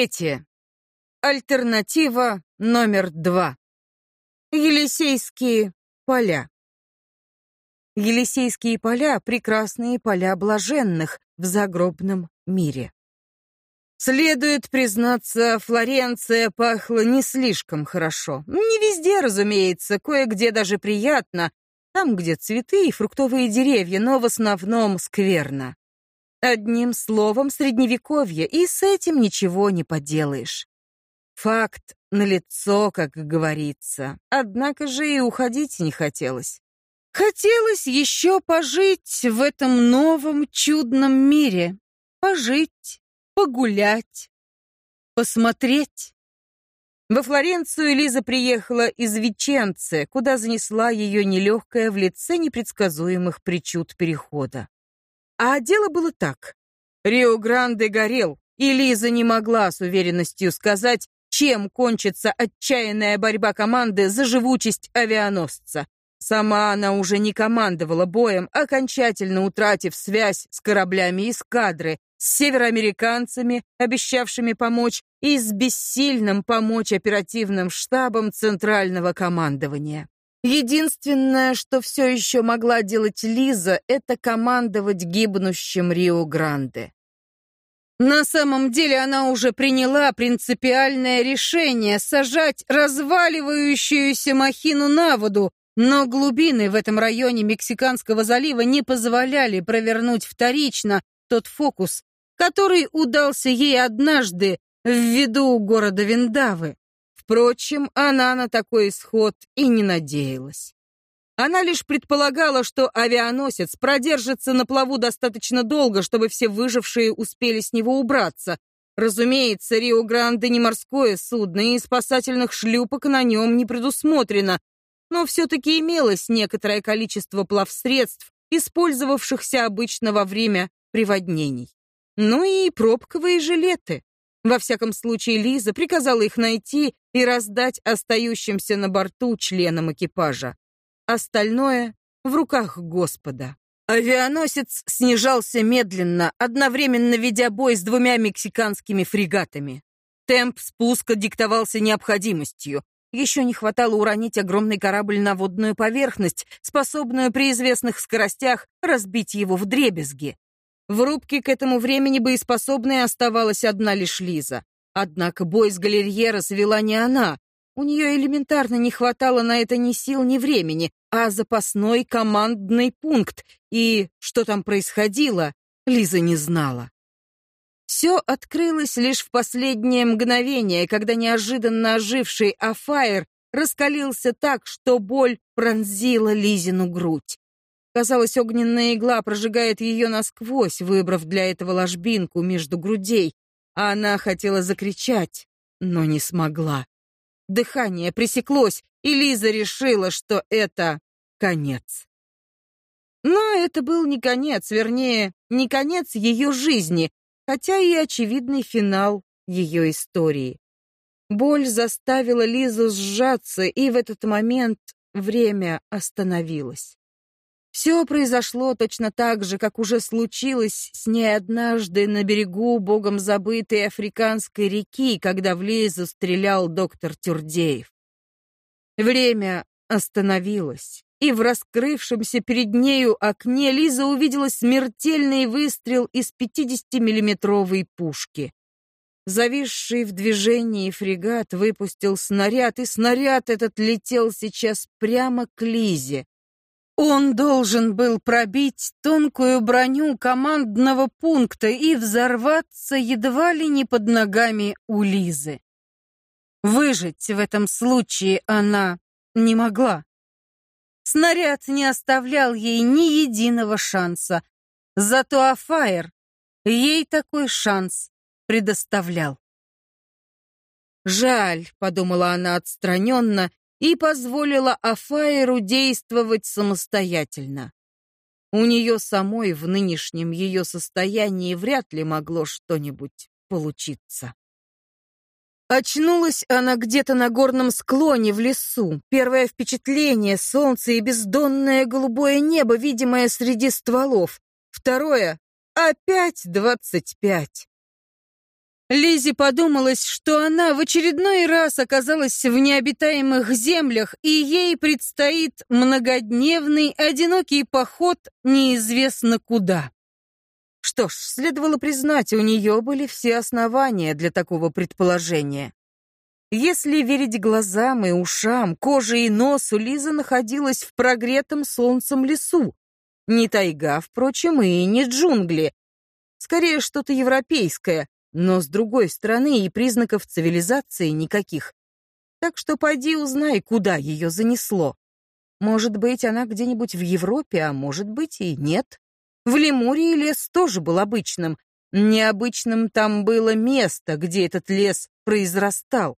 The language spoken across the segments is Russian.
Третье. Альтернатива номер два. Елисейские поля. Елисейские поля — прекрасные поля блаженных в загробном мире. Следует признаться, Флоренция пахла не слишком хорошо. Не везде, разумеется, кое-где даже приятно, там, где цветы и фруктовые деревья, но в основном скверно. Одним словом, средневековье, и с этим ничего не поделаешь. Факт налицо, как говорится. Однако же и уходить не хотелось. Хотелось еще пожить в этом новом чудном мире. Пожить, погулять, посмотреть. Во Флоренцию Лиза приехала из Веченце, куда занесла ее нелегкая в лице непредсказуемых причуд перехода. А дело было так. Рио-Гранде горел, и Лиза не могла с уверенностью сказать, чем кончится отчаянная борьба команды за живучесть авианосца. Сама она уже не командовала боем, окончательно утратив связь с кораблями эскадры, с североамериканцами, обещавшими помочь, и с бессильным помочь оперативным штабом Центрального командования. Единственное, что все еще могла делать Лиза, это командовать гибнущим Рио-Гранде. На самом деле она уже приняла принципиальное решение сажать разваливающуюся махину на воду, но глубины в этом районе Мексиканского залива не позволяли провернуть вторично тот фокус, который удался ей однажды в виду города Виндавы. Впрочем, она на такой исход и не надеялась. Она лишь предполагала, что авианосец продержится на плаву достаточно долго, чтобы все выжившие успели с него убраться. Разумеется, Рио-Гранде не морское судно, и спасательных шлюпок на нем не предусмотрено, но все-таки имелось некоторое количество плавсредств, использовавшихся обычно во время приводнений. Ну и пробковые жилеты. Во всяком случае, Лиза приказала их найти и раздать остающимся на борту членам экипажа. Остальное в руках Господа. Авианосец снижался медленно, одновременно ведя бой с двумя мексиканскими фрегатами. Темп спуска диктовался необходимостью. Еще не хватало уронить огромный корабль на водную поверхность, способную при известных скоростях разбить его в дребезги. В рубке к этому времени боеспособной оставалась одна лишь Лиза. Однако бой с галерьера свела не она, у нее элементарно не хватало на это ни сил, ни времени, а запасной командный пункт. И что там происходило, Лиза не знала. Все открылось лишь в последнее мгновение, когда неожиданно оживший Афайр раскалился так, что боль пронзила Лизину грудь. Казалось, огненная игла прожигает ее насквозь, выбрав для этого ложбинку между грудей, а она хотела закричать, но не смогла. Дыхание пресеклось, и Лиза решила, что это конец. Но это был не конец, вернее, не конец ее жизни, хотя и очевидный финал ее истории. Боль заставила Лизу сжаться, и в этот момент время остановилось. Все произошло точно так же, как уже случилось с ней однажды на берегу богом забытой африканской реки, когда в Лизу стрелял доктор Тюрдеев. Время остановилось, и в раскрывшемся перед нею окне Лиза увидела смертельный выстрел из 50-миллиметровой пушки. Зависший в движении фрегат выпустил снаряд, и снаряд этот летел сейчас прямо к Лизе. Он должен был пробить тонкую броню командного пункта и взорваться едва ли не под ногами у Лизы. Выжить в этом случае она не могла. Снаряд не оставлял ей ни единого шанса, зато Афаер ей такой шанс предоставлял. «Жаль», — подумала она отстраненно и позволила Афаеру действовать самостоятельно. У нее самой в нынешнем ее состоянии вряд ли могло что-нибудь получиться. Очнулась она где-то на горном склоне в лесу. Первое впечатление — солнце и бездонное голубое небо, видимое среди стволов. Второе — опять двадцать пять. Лизе подумалось, что она в очередной раз оказалась в необитаемых землях, и ей предстоит многодневный одинокий поход неизвестно куда. Что ж, следовало признать, у нее были все основания для такого предположения. Если верить глазам и ушам, коже и носу, Лиза находилась в прогретом солнцем лесу. Не тайга, впрочем, и не джунгли. Скорее, что-то европейское, но, с другой стороны, и признаков цивилизации никаких. Так что пойди узнай, куда ее занесло. Может быть, она где-нибудь в Европе, а может быть и нет. В Лемурии лес тоже был обычным. Необычным там было место, где этот лес произрастал.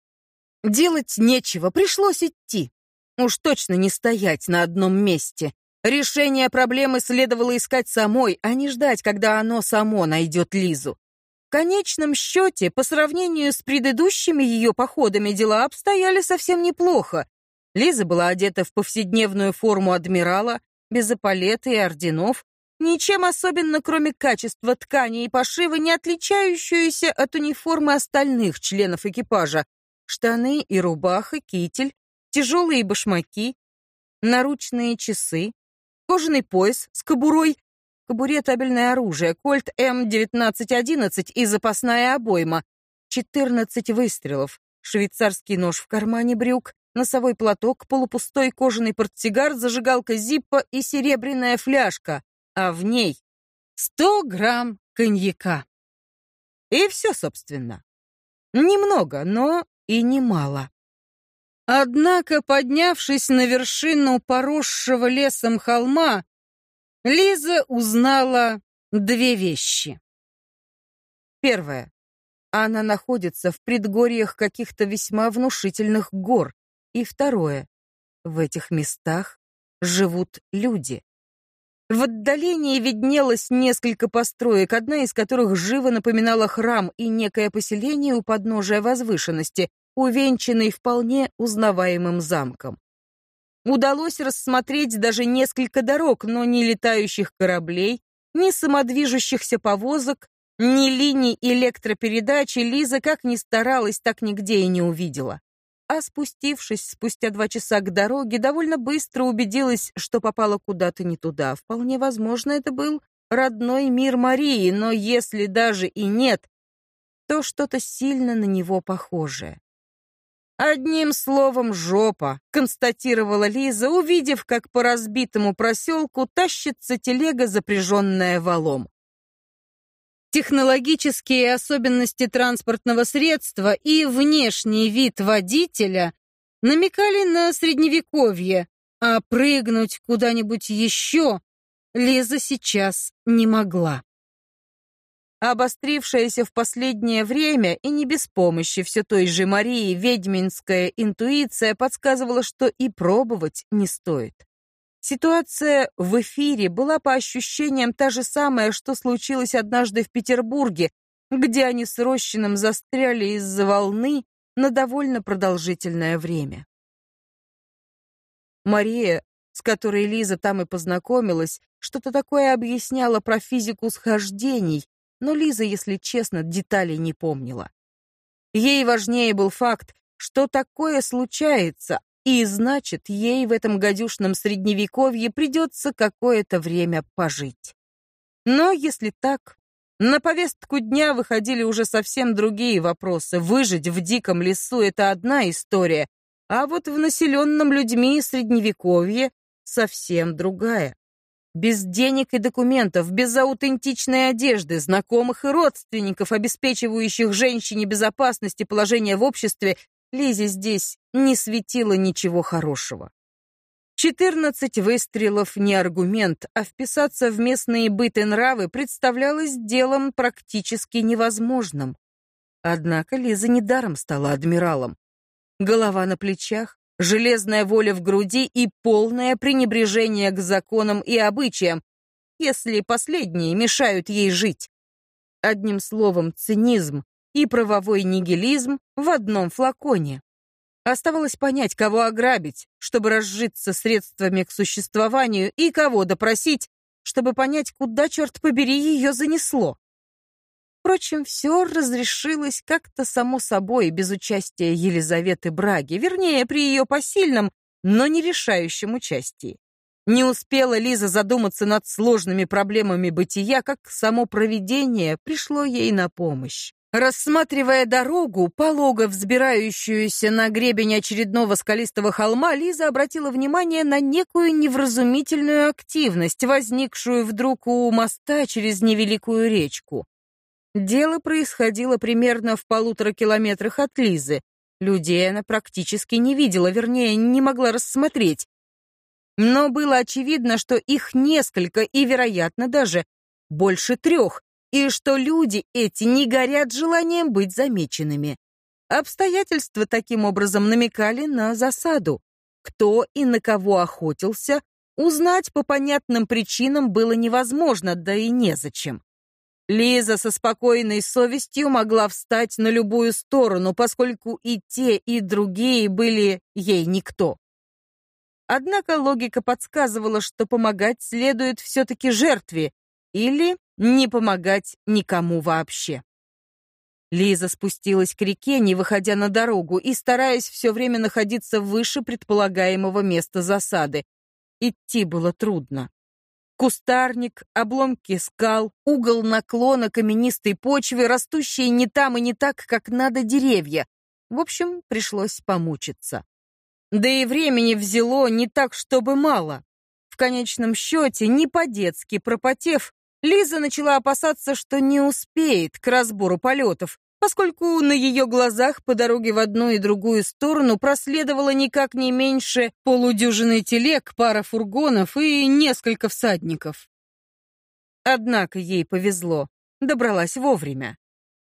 Делать нечего, пришлось идти. Уж точно не стоять на одном месте. Решение проблемы следовало искать самой, а не ждать, когда оно само найдет Лизу. Конечном счете, по сравнению с предыдущими ее походами, дела обстояли совсем неплохо. Лиза была одета в повседневную форму адмирала, без эполеты и орденов, ничем особенно, кроме качества ткани и пошива, не отличающуюся от униформы остальных членов экипажа. Штаны и рубаха, китель, тяжелые башмаки, наручные часы, кожаный пояс с кобурой кобуре табельное оружие, кольт М-1911 и запасная обойма. 14 выстрелов, швейцарский нож в кармане брюк, носовой платок, полупустой кожаный портсигар, зажигалка Зиппа и серебряная фляжка, а в ней 100 грамм коньяка. И все, собственно. Немного, но и немало. Однако, поднявшись на вершину поросшего лесом холма, Лиза узнала две вещи. Первое. Она находится в предгорьях каких-то весьма внушительных гор. И второе. В этих местах живут люди. В отдалении виднелось несколько построек, одна из которых живо напоминала храм и некое поселение у подножия возвышенности, увенчанный вполне узнаваемым замком. Удалось рассмотреть даже несколько дорог, но ни летающих кораблей, ни самодвижущихся повозок, ни линий электропередачи Лиза как ни старалась, так нигде и не увидела. А спустившись спустя два часа к дороге, довольно быстро убедилась, что попала куда-то не туда. Вполне возможно, это был родной мир Марии, но если даже и нет, то что-то сильно на него похожее. «Одним словом, жопа», — констатировала Лиза, увидев, как по разбитому проселку тащится телега, запряженная валом. Технологические особенности транспортного средства и внешний вид водителя намекали на средневековье, а прыгнуть куда-нибудь еще Лиза сейчас не могла. Обострившаяся в последнее время и не без помощи все той же Марии ведьминская интуиция подсказывала, что и пробовать не стоит. Ситуация в эфире была по ощущениям та же самая, что случилось однажды в Петербурге, где они с Рощиным застряли из-за волны на довольно продолжительное время. Мария, с которой Лиза там и познакомилась, что-то такое объясняла про физику схождений, но Лиза, если честно, деталей не помнила. Ей важнее был факт, что такое случается, и значит, ей в этом гадюшном средневековье придется какое-то время пожить. Но если так, на повестку дня выходили уже совсем другие вопросы. Выжить в диком лесу — это одна история, а вот в населенном людьми средневековье совсем другая. Без денег и документов, без аутентичной одежды, знакомых и родственников, обеспечивающих женщине безопасность и положение в обществе, Лизе здесь не светило ничего хорошего. Четырнадцать выстрелов не аргумент, а вписаться в местные быт и нравы представлялось делом практически невозможным. Однако Лиза недаром стала адмиралом. Голова на плечах, железная воля в груди и полное пренебрежение к законам и обычаям, если последние мешают ей жить. Одним словом, цинизм и правовой нигилизм в одном флаконе. Оставалось понять, кого ограбить, чтобы разжиться средствами к существованию, и кого допросить, чтобы понять, куда, черт побери, ее занесло. Впрочем, все разрешилось как-то само собой, без участия Елизаветы Браги, вернее, при ее посильном, но не решающем участии. Не успела Лиза задуматься над сложными проблемами бытия, как само провидение пришло ей на помощь. Рассматривая дорогу, полого взбирающуюся на гребень очередного скалистого холма, Лиза обратила внимание на некую невразумительную активность, возникшую вдруг у моста через невеликую речку. Дело происходило примерно в полутора километрах от Лизы. Людей она практически не видела, вернее, не могла рассмотреть. Но было очевидно, что их несколько и, вероятно, даже больше трех, и что люди эти не горят желанием быть замеченными. Обстоятельства таким образом намекали на засаду. Кто и на кого охотился, узнать по понятным причинам было невозможно, да и незачем. Лиза со спокойной совестью могла встать на любую сторону, поскольку и те, и другие были ей никто. Однако логика подсказывала, что помогать следует все-таки жертве или не помогать никому вообще. Лиза спустилась к реке, не выходя на дорогу и стараясь все время находиться выше предполагаемого места засады. Идти было трудно. Кустарник, обломки скал, угол наклона каменистой почвы, растущие не там и не так, как надо деревья. В общем, пришлось помучиться. Да и времени взяло не так, чтобы мало. В конечном счете, не по-детски пропотев, Лиза начала опасаться, что не успеет к разбору полетов, поскольку на ее глазах по дороге в одну и другую сторону проследовало никак не меньше полудюжины телег, пара фургонов и несколько всадников. Однако ей повезло, добралась вовремя.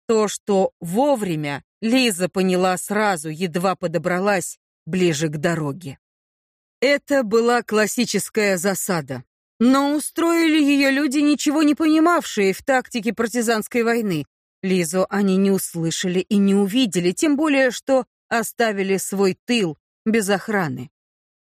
То, что вовремя, Лиза поняла сразу, едва подобралась, ближе к дороге. Это была классическая засада. Но устроили ее люди, ничего не понимавшие в тактике партизанской войны. Лизу они не услышали и не увидели, тем более, что оставили свой тыл без охраны.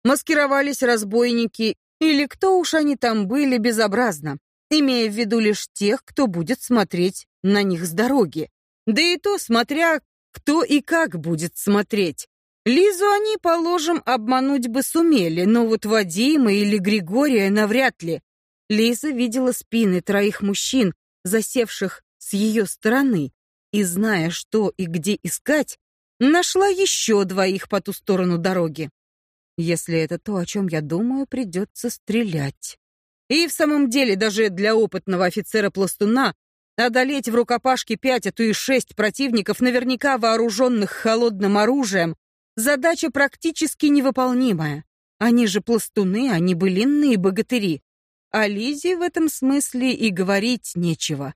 Маскировались разбойники или кто уж они там были безобразно, имея в виду лишь тех, кто будет смотреть на них с дороги. Да и то, смотря кто и как будет смотреть. Лизу они, положим, обмануть бы сумели, но вот Вадима или Григория навряд ли. Лиза видела спины троих мужчин, засевших с ее стороны, и, зная, что и где искать, нашла еще двоих по ту сторону дороги. Если это то, о чем я думаю, придется стрелять. И в самом деле, даже для опытного офицера-пластуна, одолеть в рукопашке пять, а то и шесть противников, наверняка вооруженных холодным оружием, Задача практически невыполнимая. Они же пластуны, они былинные богатыри. А Лизе в этом смысле и говорить нечего.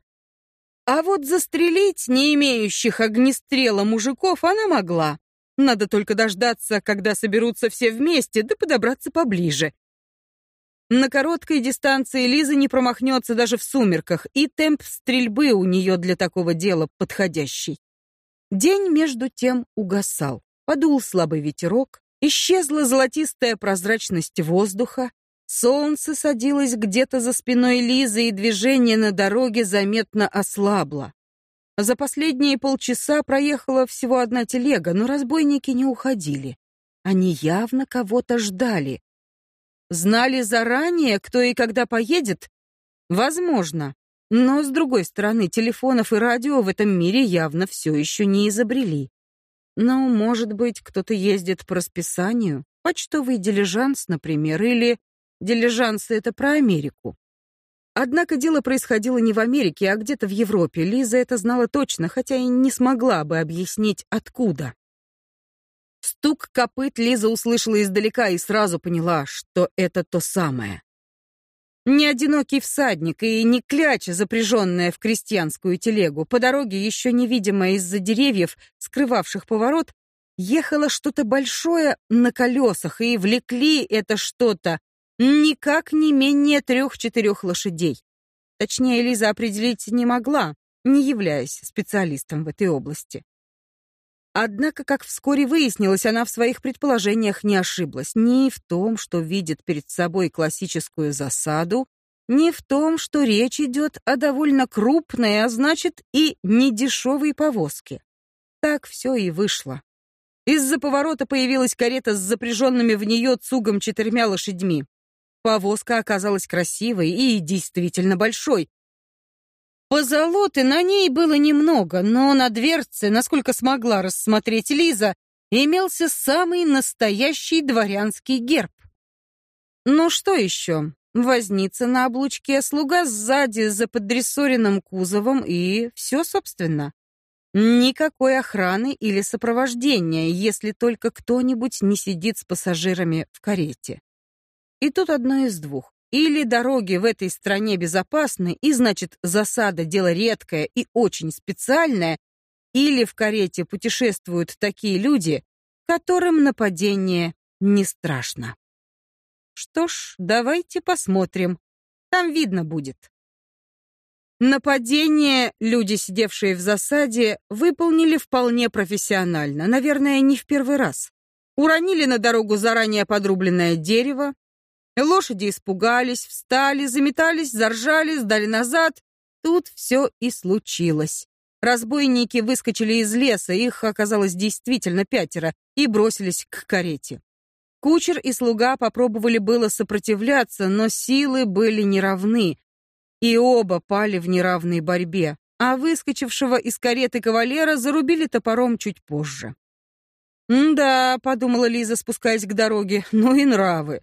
А вот застрелить не имеющих огнестрела мужиков она могла. Надо только дождаться, когда соберутся все вместе, да подобраться поближе. На короткой дистанции Лиза не промахнется даже в сумерках, и темп стрельбы у нее для такого дела подходящий. День между тем угасал. Подул слабый ветерок, исчезла золотистая прозрачность воздуха, солнце садилось где-то за спиной Лизы, и движение на дороге заметно ослабло. За последние полчаса проехала всего одна телега, но разбойники не уходили. Они явно кого-то ждали. Знали заранее, кто и когда поедет? Возможно. Но, с другой стороны, телефонов и радио в этом мире явно все еще не изобрели. Но, может быть, кто-то ездит по расписанию? Почтовый дилижанс, например, или дилижансы — это про Америку. Однако дело происходило не в Америке, а где-то в Европе. Лиза это знала точно, хотя и не смогла бы объяснить, откуда. Стук копыт Лиза услышала издалека и сразу поняла, что это то самое. Не одинокий всадник и не кляча, запряженная в крестьянскую телегу. По дороге, еще невидимая из-за деревьев, скрывавших поворот, ехало что-то большое на колесах, и влекли это что-то никак не менее трех-четырех лошадей. Точнее, Лиза определить не могла, не являясь специалистом в этой области. Однако, как вскоре выяснилось, она в своих предположениях не ошиблась ни в том, что видит перед собой классическую засаду, не в том, что речь идет о довольно крупной, а значит и недешевой повозке. Так все и вышло. Из-за поворота появилась карета с запряженными в нее цугом четырьмя лошадьми. Повозка оказалась красивой и действительно большой. Позолоты на ней было немного, но на дверце, насколько смогла рассмотреть Лиза, имелся самый настоящий дворянский герб. Ну что еще? Возница на облучке, слуга сзади за подрессоренным кузовом и все, собственно. Никакой охраны или сопровождения, если только кто-нибудь не сидит с пассажирами в карете. И тут одно из двух. Или дороги в этой стране безопасны, и значит засада — дело редкое и очень специальное, или в карете путешествуют такие люди, которым нападение не страшно. Что ж, давайте посмотрим. Там видно будет. Нападение люди, сидевшие в засаде, выполнили вполне профессионально, наверное, не в первый раз. Уронили на дорогу заранее подрубленное дерево, лошади испугались, встали, заметались, заржали, сдали назад. Тут все и случилось. Разбойники выскочили из леса, их оказалось действительно пятеро, и бросились к карете. Кучер и слуга попробовали было сопротивляться, но силы были неравны, и оба пали в неравной борьбе, а выскочившего из кареты кавалера зарубили топором чуть позже. «Да», — подумала Лиза, спускаясь к дороге, — «ну и нравы».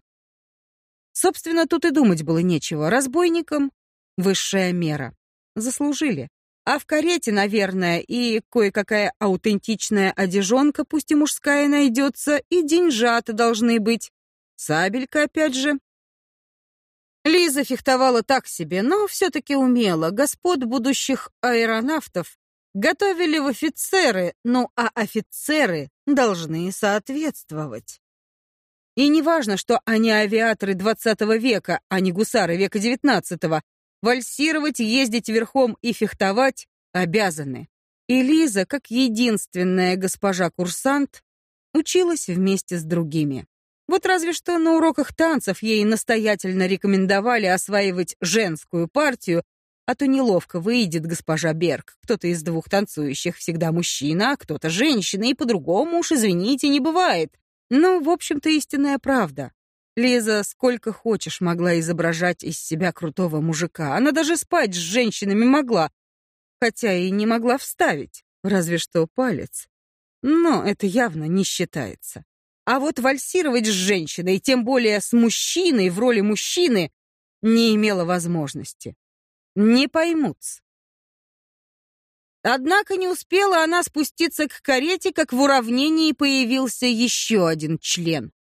Собственно, тут и думать было нечего. Разбойникам — высшая мера. Заслужили. А в карете, наверное, и кое-какая аутентичная одежонка, пусть и мужская, найдется, и деньжата должны быть. Сабелька, опять же, Лиза фехтовала так себе, но все-таки умела. Господ будущих аэронавтов готовили в офицеры, ну а офицеры должны соответствовать. И не важно, что они авиаторы 20 века, а не гусары века 19 -го. Вальсировать, ездить верхом и фехтовать обязаны. И Лиза, как единственная госпожа-курсант, училась вместе с другими. Вот разве что на уроках танцев ей настоятельно рекомендовали осваивать женскую партию, а то неловко выйдет госпожа Берг. Кто-то из двух танцующих всегда мужчина, а кто-то женщина, и по-другому уж, извините, не бывает. Ну, в общем-то, истинная правда. Лиза сколько хочешь могла изображать из себя крутого мужика. Она даже спать с женщинами могла, хотя и не могла вставить, разве что палец. Но это явно не считается. А вот вальсировать с женщиной, тем более с мужчиной в роли мужчины, не имела возможности. Не поймут. Однако не успела она спуститься к карете, как в уравнении появился еще один член.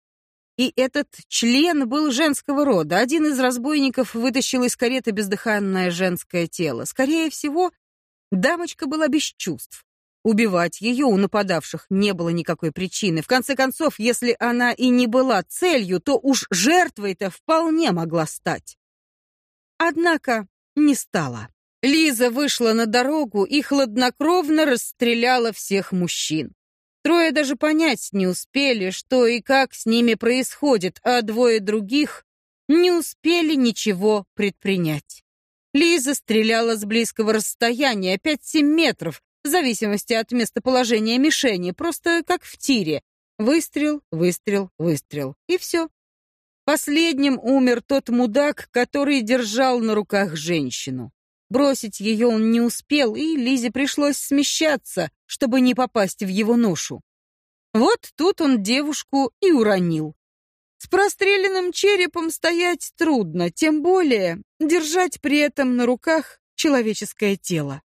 И этот член был женского рода. Один из разбойников вытащил из кареты бездыханное женское тело. Скорее всего, дамочка была без чувств. Убивать ее у нападавших не было никакой причины. В конце концов, если она и не была целью, то уж жертвой-то вполне могла стать. Однако не стала. Лиза вышла на дорогу и хладнокровно расстреляла всех мужчин. Трое даже понять не успели, что и как с ними происходит, а двое других не успели ничего предпринять. Лиза стреляла с близкого расстояния, 5-7 метров, в зависимости от местоположения мишени, просто как в тире. Выстрел, выстрел, выстрел. И все. Последним умер тот мудак, который держал на руках женщину. Бросить ее он не успел, и Лизе пришлось смещаться, чтобы не попасть в его ношу. Вот тут он девушку и уронил. С простреленным черепом стоять трудно, тем более держать при этом на руках человеческое тело.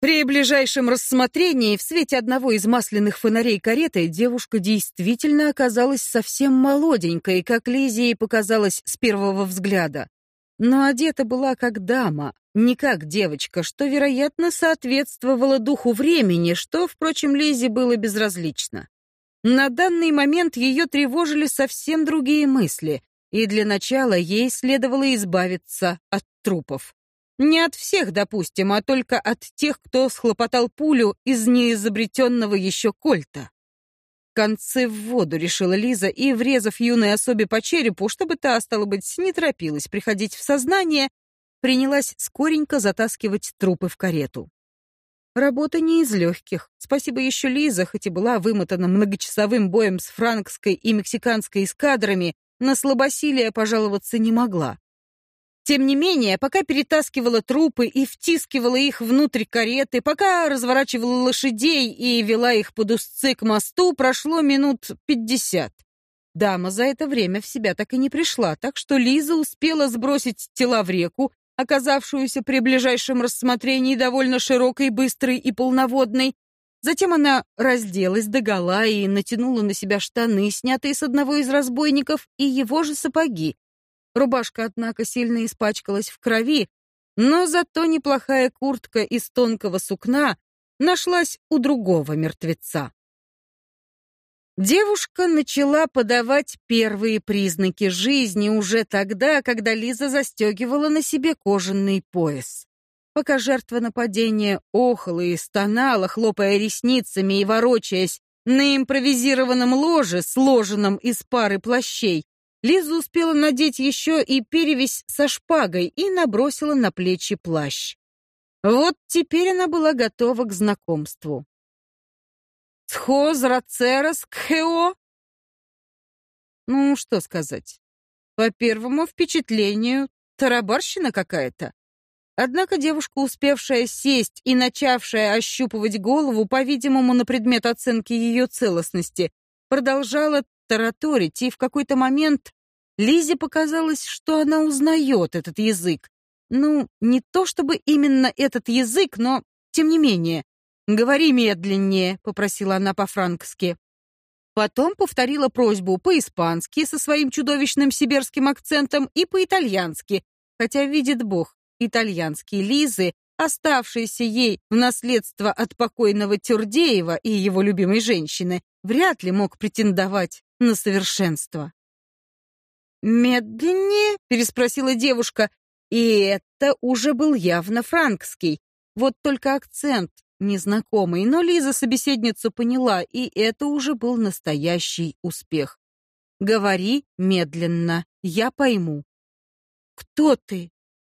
При ближайшем рассмотрении в свете одного из масляных фонарей кареты девушка действительно оказалась совсем молоденькой, как Лизе и показалось с первого взгляда. Но одета была как дама, не как девочка, что, вероятно, соответствовало духу времени, что, впрочем, Лизе было безразлично. На данный момент ее тревожили совсем другие мысли, и для начала ей следовало избавиться от трупов. Не от всех, допустим, а только от тех, кто схлопотал пулю из неизобретенного еще кольта. концы в воду, решила Лиза, и, врезав юной особе по черепу, чтобы та, стало быть, не торопилась приходить в сознание, принялась скоренько затаскивать трупы в карету. Работа не из легких. Спасибо еще Лиза, хоть и была вымотана многочасовым боем с франкской и мексиканской эскадрами, на слабосилие пожаловаться не могла. Тем не менее, пока перетаскивала трупы и втискивала их внутрь кареты, пока разворачивала лошадей и вела их под узцы к мосту, прошло минут пятьдесят. Дама за это время в себя так и не пришла, так что Лиза успела сбросить тела в реку, оказавшуюся при ближайшем рассмотрении довольно широкой, быстрой и полноводной. Затем она разделась догола и натянула на себя штаны, снятые с одного из разбойников, и его же сапоги, Рубашка, однако, сильно испачкалась в крови, но зато неплохая куртка из тонкого сукна нашлась у другого мертвеца. Девушка начала подавать первые признаки жизни уже тогда, когда Лиза застегивала на себе кожаный пояс. Пока жертва нападения охала и стонала, хлопая ресницами и ворочаясь на импровизированном ложе, сложенном из пары плащей, Лиза успела надеть еще и перевязь со шпагой и набросила на плечи плащ. Вот теперь она была готова к знакомству. Кхео? Ну, что сказать. По первому впечатлению, тарабарщина какая-то. Однако девушка, успевшая сесть и начавшая ощупывать голову, по-видимому, на предмет оценки ее целостности, продолжала тараторить, и в какой-то момент Лизе показалось, что она узнает этот язык. Ну, не то чтобы именно этот язык, но тем не менее. «Говори медленнее», — попросила она по-франкски. Потом повторила просьбу по-испански со своим чудовищным сибирским акцентом и по-итальянски, хотя, видит Бог, итальянский Лизы, оставшийся ей в наследство от покойного Тюрдеева и его любимой женщины, вряд ли мог претендовать на совершенство. «Медленнее?» — переспросила девушка. И это уже был явно франкский. Вот только акцент незнакомый, но Лиза собеседницу поняла, и это уже был настоящий успех. «Говори медленно, я пойму». «Кто ты?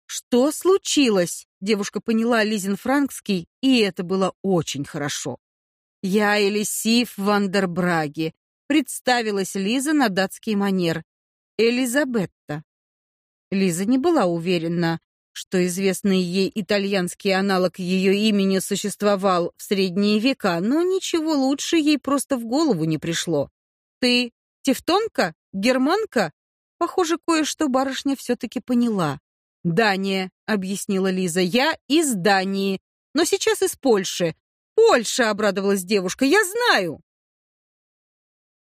Что случилось?» Девушка поняла Лизин франкский, и это было очень хорошо. «Я Элисив Вандербраги», — представилась Лиза на датский манер. Элизабетта. Лиза не была уверена, что известный ей итальянский аналог ее имени существовал в средние века, но ничего лучше ей просто в голову не пришло. «Ты тевтонка? Германка?» Похоже, кое-что барышня все-таки поняла. «Дания», — объяснила Лиза, — «я из Дании, но сейчас из Польши». «Польша», — обрадовалась девушка, — «я знаю».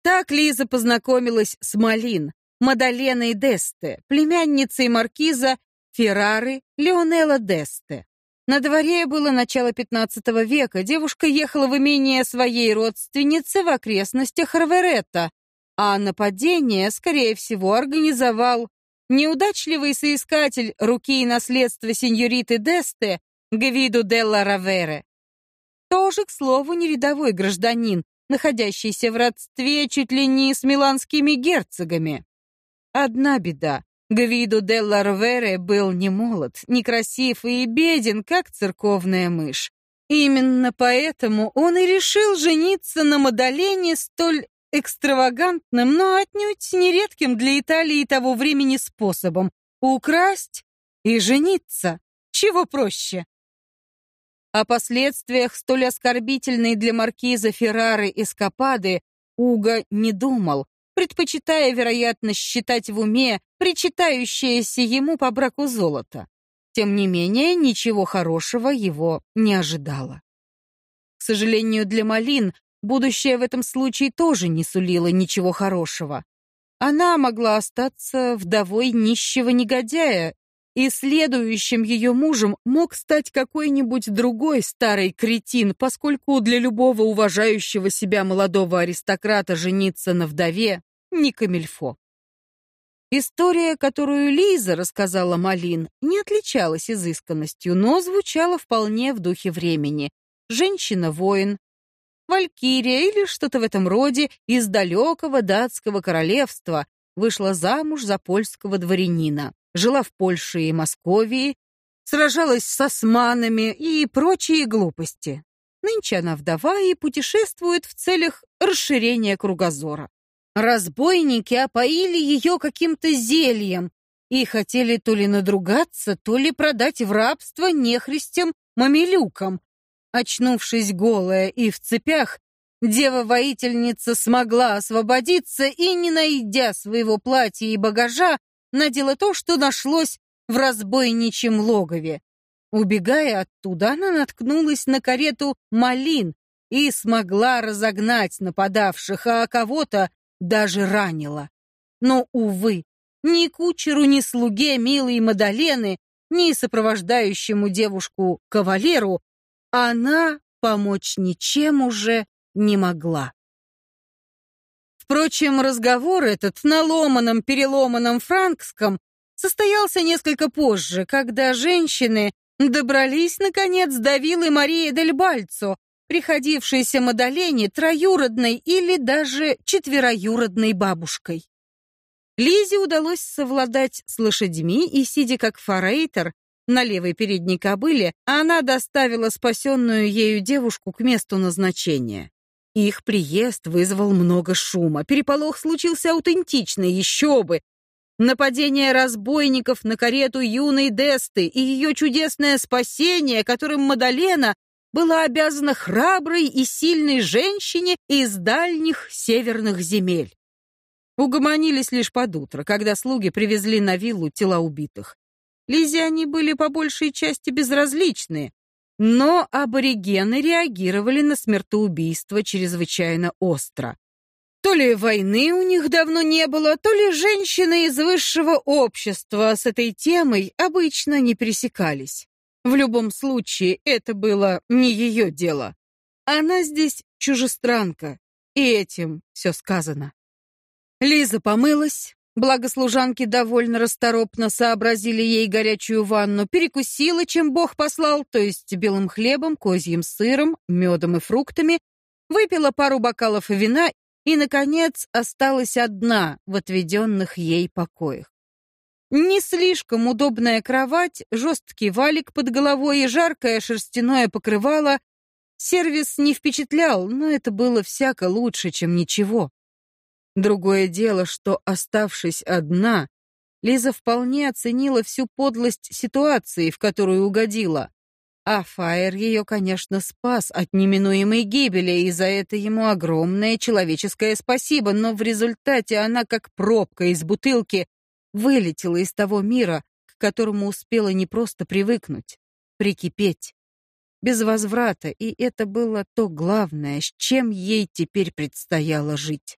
Так Лиза познакомилась с Малин, Мадаленой Десте, племянницей маркиза Феррары Леонелла Десте. На дворе было начало XV века, девушка ехала в имение своей родственницы в окрестностях Рверетта, а нападение, скорее всего, организовал неудачливый соискатель руки и наследства сеньориты Десте Гвиду Делла Равере. Тоже, к слову, не рядовой гражданин, находящийся в родстве чуть ли не с миланскими герцогами. Одна беда. Гвидо де Ларвере был не молод, некрасив и беден, как церковная мышь. Именно поэтому он и решил жениться на Мадалене столь экстравагантным, но отнюдь нередким для Италии того времени способом — украсть и жениться. Чего проще? О последствиях столь оскорбительной для маркиза Феррары эскапады Уго не думал, предпочитая, вероятно, считать в уме причитающееся ему по браку золото. Тем не менее, ничего хорошего его не ожидало. К сожалению для Малин, будущее в этом случае тоже не сулило ничего хорошего. Она могла остаться вдовой нищего негодяя и следующим ее мужем мог стать какой-нибудь другой старый кретин, поскольку для любого уважающего себя молодого аристократа жениться на вдове не камильфо. История, которую Лиза рассказала Малин, не отличалась изысканностью, но звучала вполне в духе времени. Женщина-воин, Валькирия или что-то в этом роде из далекого датского королевства вышла замуж за польского дворянина, жила в Польше и Московии, сражалась с османами и прочие глупости. Нынче она вдова и путешествует в целях расширения кругозора. Разбойники опоили ее каким-то зельем и хотели то ли надругаться, то ли продать в рабство нехристям-мамилюкам. Очнувшись голая и в цепях, дева-воительница смогла освободиться и, не найдя своего платья и багажа, надела то, что нашлось в разбойничьем логове. Убегая оттуда, она наткнулась на карету «Малин» и смогла разогнать нападавших, а кого-то даже ранила. Но, увы, ни кучеру, ни слуге милой Мадалены, ни сопровождающему девушку кавалеру она помочь ничем уже не могла. Впрочем, разговор этот на ломаном, переломанном франкском состоялся несколько позже, когда женщины добрались, наконец, до виллы Марии Дель Бальцо, приходившейся Мадалене троюродной или даже четвероюродной бабушкой. Лизе удалось совладать с лошадьми, и, сидя как форейтер на левой передней кобыле, она доставила спасенную ею девушку к месту назначения. Их приезд вызвал много шума. Переполох случился аутентичный, еще бы. Нападение разбойников на карету юной Десты и ее чудесное спасение, которым Мадалена была обязана храброй и сильной женщине из дальних северных земель. Угомонились лишь под утро, когда слуги привезли на виллу тела убитых. Лизе были по большей части безразличны, но аборигены реагировали на смертоубийство чрезвычайно остро. То ли войны у них давно не было, то ли женщины из высшего общества с этой темой обычно не пересекались. В любом случае, это было не ее дело. Она здесь чужестранка, и этим все сказано. Лиза помылась, благо служанки довольно расторопно сообразили ей горячую ванну, перекусила, чем Бог послал, то есть белым хлебом, козьим сыром, медом и фруктами, выпила пару бокалов вина и, наконец, осталась одна в отведенных ей покоях. Не слишком удобная кровать, жесткий валик под головой и жаркое шерстяное покрывало. Сервис не впечатлял, но это было всяко лучше, чем ничего. Другое дело, что, оставшись одна, Лиза вполне оценила всю подлость ситуации, в которую угодила. А Фаер ее, конечно, спас от неминуемой гибели, и за это ему огромное человеческое спасибо, но в результате она, как пробка из бутылки, вылетела из того мира, к которому успела не просто привыкнуть, прикипеть. Без возврата, и это было то главное, с чем ей теперь предстояло жить.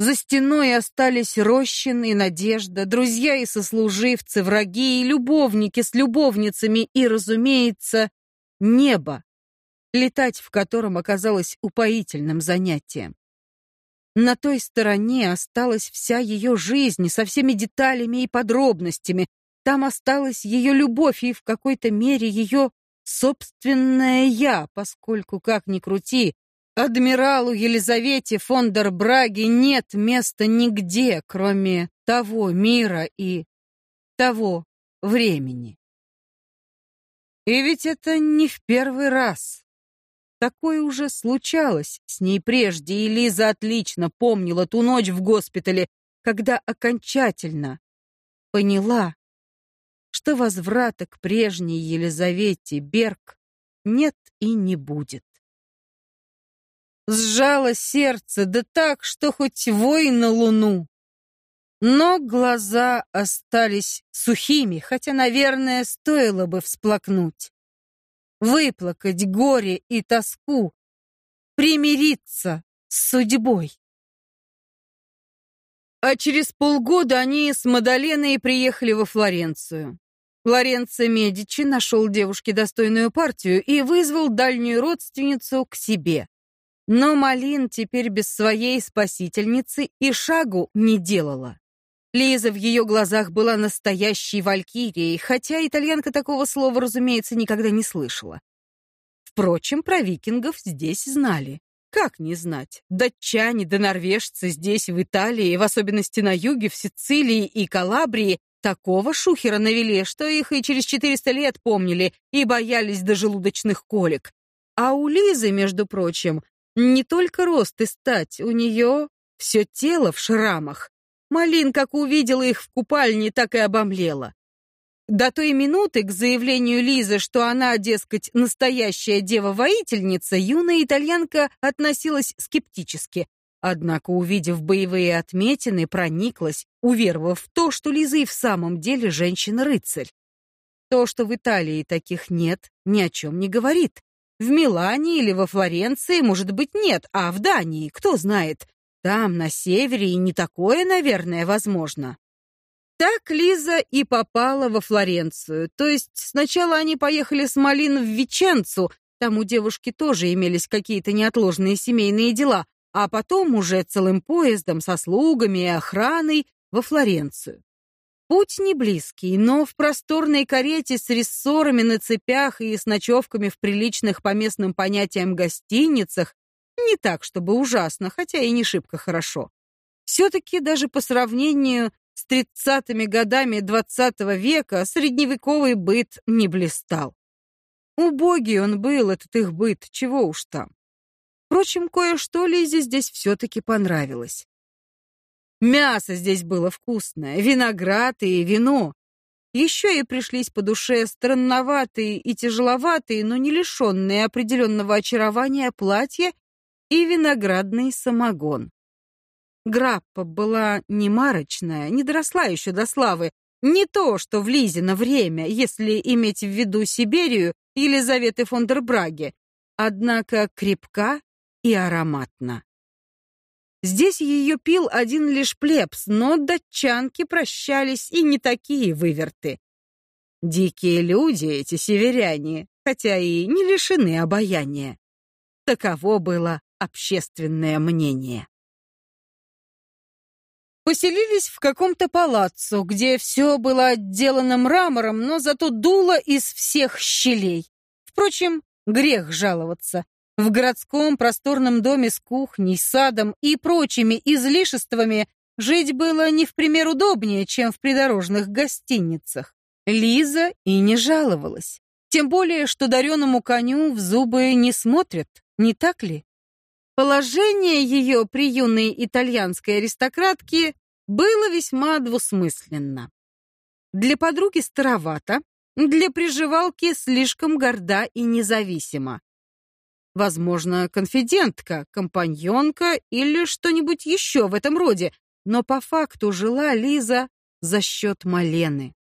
За стеной остались Рощин и Надежда, друзья и сослуживцы, враги и любовники с любовницами и, разумеется, небо, летать в котором оказалось упоительным занятием. На той стороне осталась вся ее жизнь со всеми деталями и подробностями. Там осталась ее любовь и в какой-то мере ее собственное «я», поскольку, как ни крути, Адмиралу Елизавете фон дер Браге нет места нигде, кроме того мира и того времени. И ведь это не в первый раз. Такое уже случалось с ней прежде, и Лиза отлично помнила ту ночь в госпитале, когда окончательно поняла, что возврата к прежней Елизавете Берг нет и не будет. Сжало сердце, да так, что хоть вой на луну. Но глаза остались сухими, хотя, наверное, стоило бы всплакнуть. Выплакать горе и тоску, примириться с судьбой. А через полгода они с Мадаленой приехали во Флоренцию. Лоренцо Медичи нашел девушке достойную партию и вызвал дальнюю родственницу к себе. Но Малин теперь без своей спасительницы и шагу не делала. Лиза в ее глазах была настоящей валькирией, хотя итальянка такого слова, разумеется, никогда не слышала. Впрочем, про викингов здесь знали. Как не знать? Датчане да норвежцы здесь, в Италии, в особенности на юге, в Сицилии и Калабрии, такого шухера навели, что их и через 400 лет помнили и боялись до желудочных колик. А у Лизы, между прочим, не только рост и стать, у нее все тело в шрамах. Малин, как увидела их в купальне, так и обомлела. До той минуты к заявлению Лизы, что она, дескать, настоящая дева-воительница, юная итальянка относилась скептически. Однако, увидев боевые отметины, прониклась, уверовав в то, что Лиза и в самом деле женщина-рыцарь. То, что в Италии таких нет, ни о чем не говорит. В Милане или во Флоренции, может быть, нет, а в Дании, кто знает. Там, на севере, и не такое, наверное, возможно. Так Лиза и попала во Флоренцию. То есть сначала они поехали с Малин в Веченцу, там у девушки тоже имелись какие-то неотложные семейные дела, а потом уже целым поездом со слугами и охраной во Флоренцию. Путь не близкий, но в просторной карете с рессорами на цепях и с ночевками в приличных по местным понятиям гостиницах не так, чтобы ужасно, хотя и не шибко хорошо. Все-таки даже по сравнению с тридцатыми годами двадцатого века средневековый быт не блистал. Убогий он был, этот их быт, чего уж там. Впрочем, кое-что Лизе здесь все-таки понравилось. Мясо здесь было вкусное, виноград и вино. Еще и пришлись по душе странноватые и тяжеловатые, но не лишенные определенного очарования платья и виноградный самогон. Граппа была не марочная, не доросла еще до славы, не то, что в Лизино время, если иметь в виду Сибирию Елизаветы фон дер Браге, однако крепка и ароматна. Здесь ее пил один лишь плебс, но датчанки прощались и не такие выверты. Дикие люди эти северяне, хотя и не лишены обаяния. Таково было общественное мнение. Поселились в каком-то палаццо, где все было отделано мрамором, но зато дуло из всех щелей. Впрочем, грех жаловаться. В городском просторном доме с кухней, садом и прочими излишествами жить было не в пример удобнее, чем в придорожных гостиницах. Лиза и не жаловалась. Тем более, что дареному коню в зубы не смотрят, не так ли? Положение ее при юной итальянской аристократке было весьма двусмысленно. Для подруги старовато, для приживалки слишком горда и независима. Возможно, конфидентка, компаньонка или что-нибудь еще в этом роде, но по факту жила Лиза за счет Малены.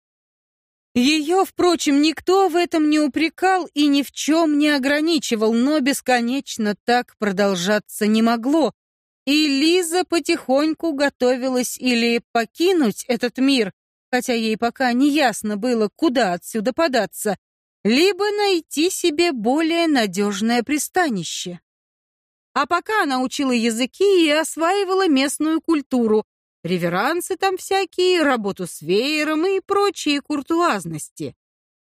Ее, впрочем, никто в этом не упрекал и ни в чем не ограничивал, но бесконечно так продолжаться не могло, и Лиза потихоньку готовилась или покинуть этот мир, хотя ей пока не ясно было, куда отсюда податься, либо найти себе более надежное пристанище. А пока она учила языки и осваивала местную культуру, реверансы там всякие, работу с веером и прочие куртуазности.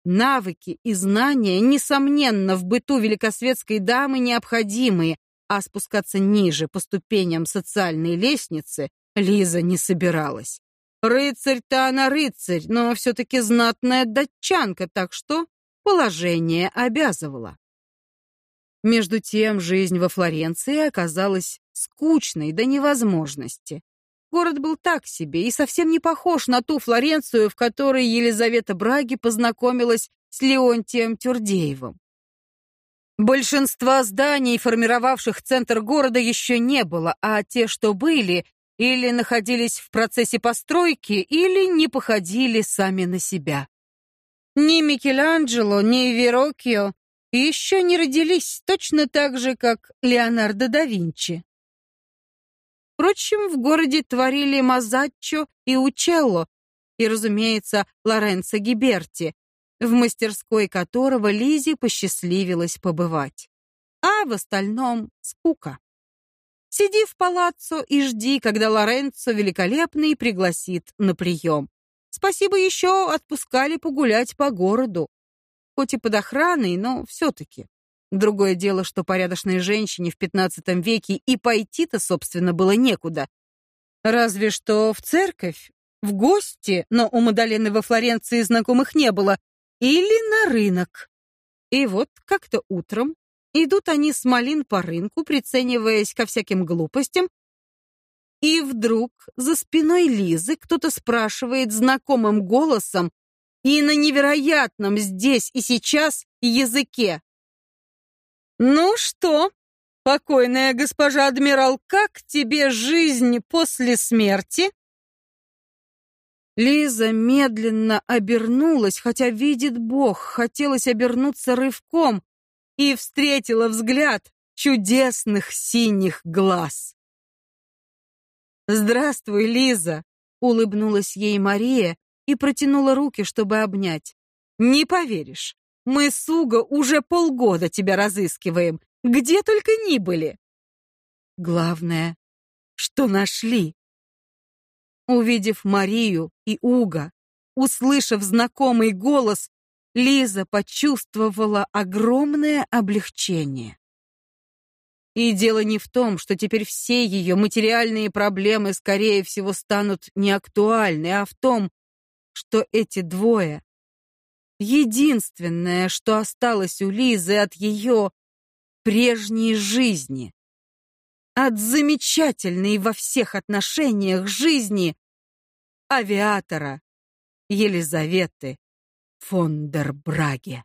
Навыки и знания, несомненно, в быту великосветской дамы необходимые, а спускаться ниже по ступеням социальной лестницы Лиза не собиралась. Рыцарь-то она рыцарь, но все-таки знатная датчанка, так что Положение обязывало. Между тем, жизнь во Флоренции оказалась скучной до невозможности. Город был так себе и совсем не похож на ту Флоренцию, в которой Елизавета Браги познакомилась с Леонтием Тюрдеевым. Большинства зданий, формировавших центр города, еще не было, а те, что были, или находились в процессе постройки, или не походили сами на себя. Ни Микеланджело, ни Вероккио еще не родились точно так же, как Леонардо да Винчи. Впрочем, в городе творили Мазаччо и Учелло, и, разумеется, Лоренцо Гиберти, в мастерской которого Лизе посчастливилось побывать. А в остальном скука. Сиди в палаццо и жди, когда Лоренцо великолепный пригласит на прием. Спасибо еще отпускали погулять по городу. Хоть и под охраной, но все-таки. Другое дело, что порядочной женщине в XV веке и пойти-то, собственно, было некуда. Разве что в церковь, в гости, но у Мадалены во Флоренции знакомых не было, или на рынок. И вот как-то утром идут они с Малин по рынку, прицениваясь ко всяким глупостям, и вдруг за спиной Лизы кто-то спрашивает знакомым голосом и на невероятном здесь и сейчас языке. «Ну что, покойная госпожа адмирал, как тебе жизнь после смерти?» Лиза медленно обернулась, хотя, видит Бог, хотелось обернуться рывком, и встретила взгляд чудесных синих глаз. «Здравствуй, Лиза!» — улыбнулась ей Мария и протянула руки, чтобы обнять. «Не поверишь, мы с Уго уже полгода тебя разыскиваем, где только ни были!» «Главное, что нашли!» Увидев Марию и Уга, услышав знакомый голос, Лиза почувствовала огромное облегчение. И дело не в том, что теперь все ее материальные проблемы, скорее всего, станут неактуальны, а в том, что эти двое — единственное, что осталось у Лизы от ее прежней жизни, от замечательной во всех отношениях жизни авиатора Елизаветы фон дер Браге.